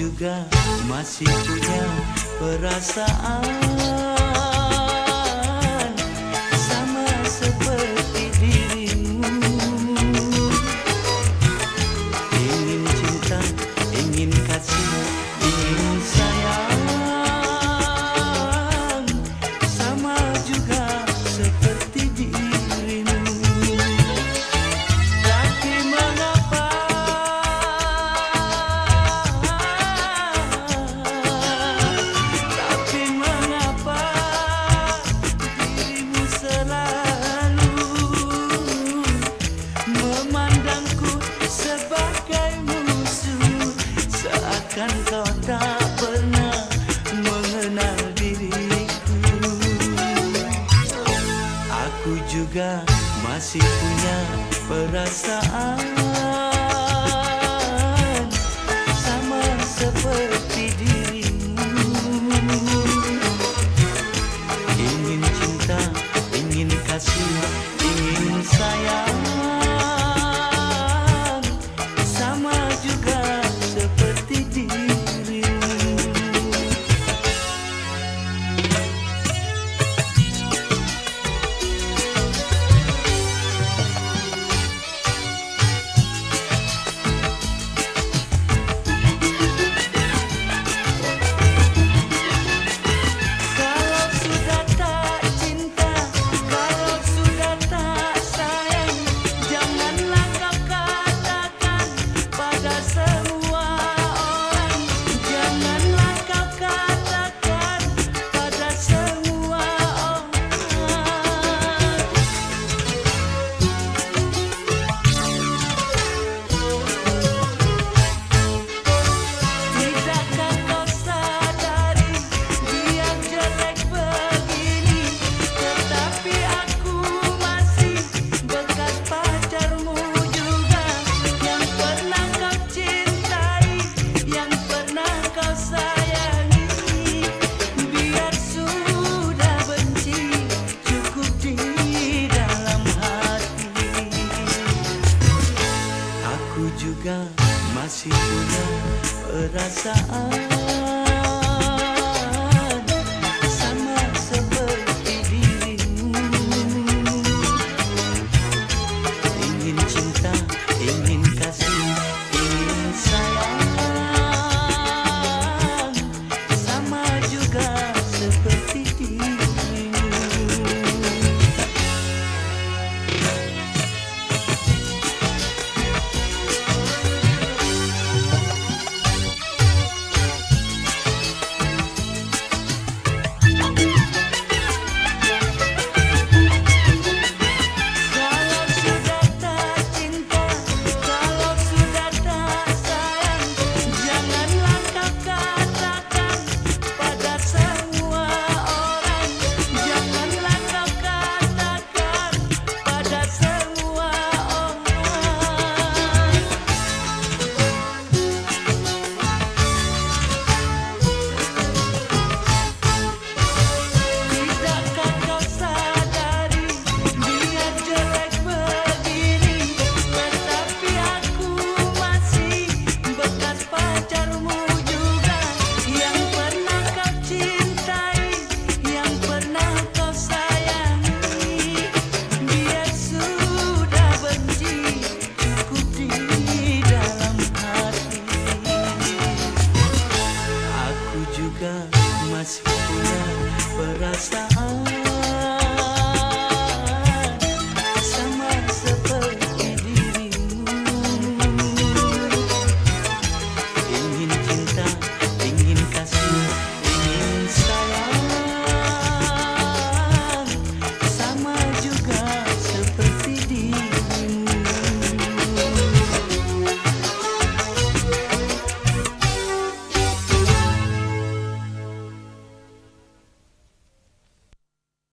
juga masih punya perasaan. Kan kau tak pernah mengenal diriku. Aku juga masih punya perasaan juga masih punya perasaan